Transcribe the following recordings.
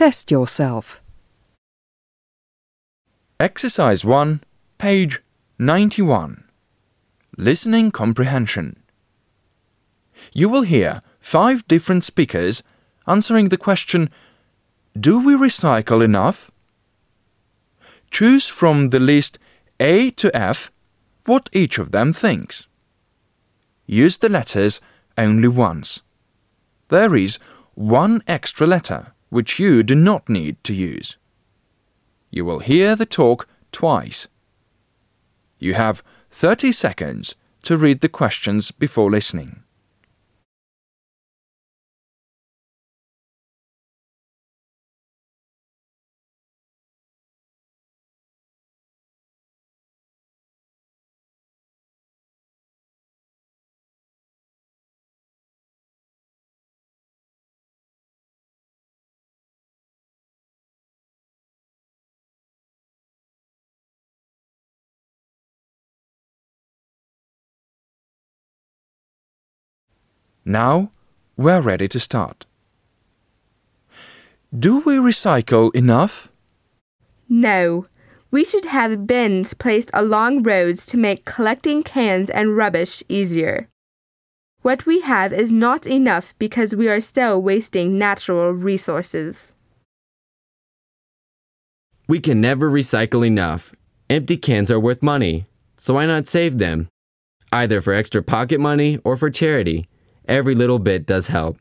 Test yourself. Exercise 1, page 91. Listening comprehension. You will hear five different speakers answering the question Do we recycle enough? Choose from the list A to F what each of them thinks. Use the letters only once. There is one extra letter which you do not need to use. You will hear the talk twice. You have 30 seconds to read the questions before listening. Now we're ready to start. Do we recycle enough? No. We should have bins placed along roads to make collecting cans and rubbish easier. What we have is not enough because we are still wasting natural resources. We can never recycle enough. Empty cans are worth money, so why not save them? Either for extra pocket money or for charity. Every little bit does help.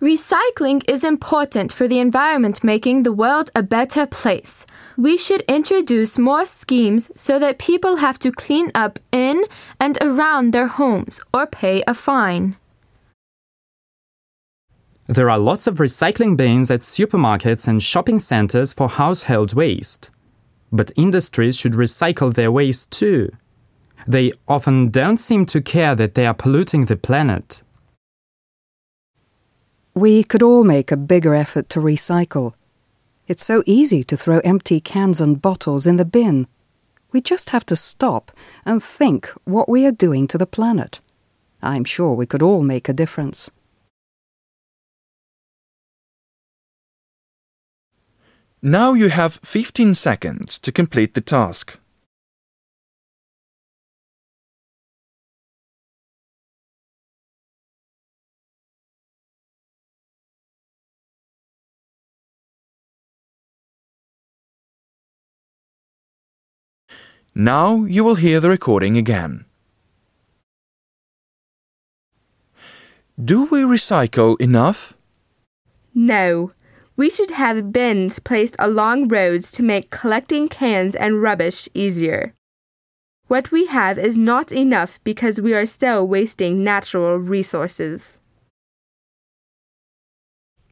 Recycling is important for the environment, making the world a better place. We should introduce more schemes so that people have to clean up in and around their homes or pay a fine. There are lots of recycling bins at supermarkets and shopping centers for household waste. But industries should recycle their waste too. They often don't seem to care that they are polluting the planet. We could all make a bigger effort to recycle. It's so easy to throw empty cans and bottles in the bin. We just have to stop and think what we are doing to the planet. I'm sure we could all make a difference. Now you have 15 seconds to complete the task. Now you will hear the recording again. Do we recycle enough? No. We should have bins placed along roads to make collecting cans and rubbish easier. What we have is not enough because we are still wasting natural resources.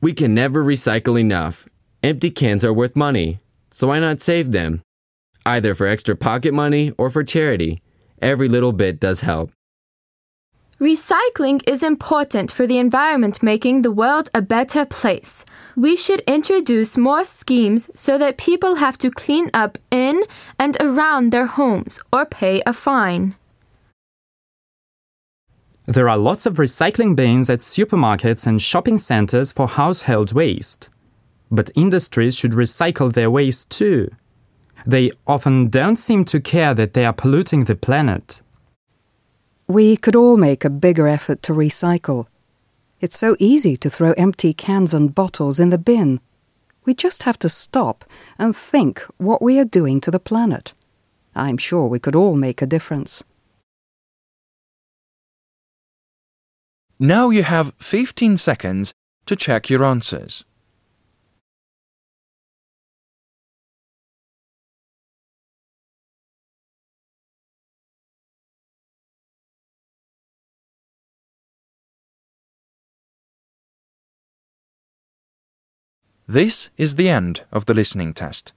We can never recycle enough. Empty cans are worth money, so why not save them? Either for extra pocket money or for charity. Every little bit does help. Recycling is important for the environment, making the world a better place. We should introduce more schemes so that people have to clean up in and around their homes or pay a fine. There are lots of recycling bins at supermarkets and shopping centers for household waste. But industries should recycle their waste too. They often don't seem to care that they are polluting the planet. We could all make a bigger effort to recycle. It's so easy to throw empty cans and bottles in the bin. We just have to stop and think what we are doing to the planet. I'm sure we could all make a difference. Now you have 15 seconds to check your answers. This is the end of the listening test.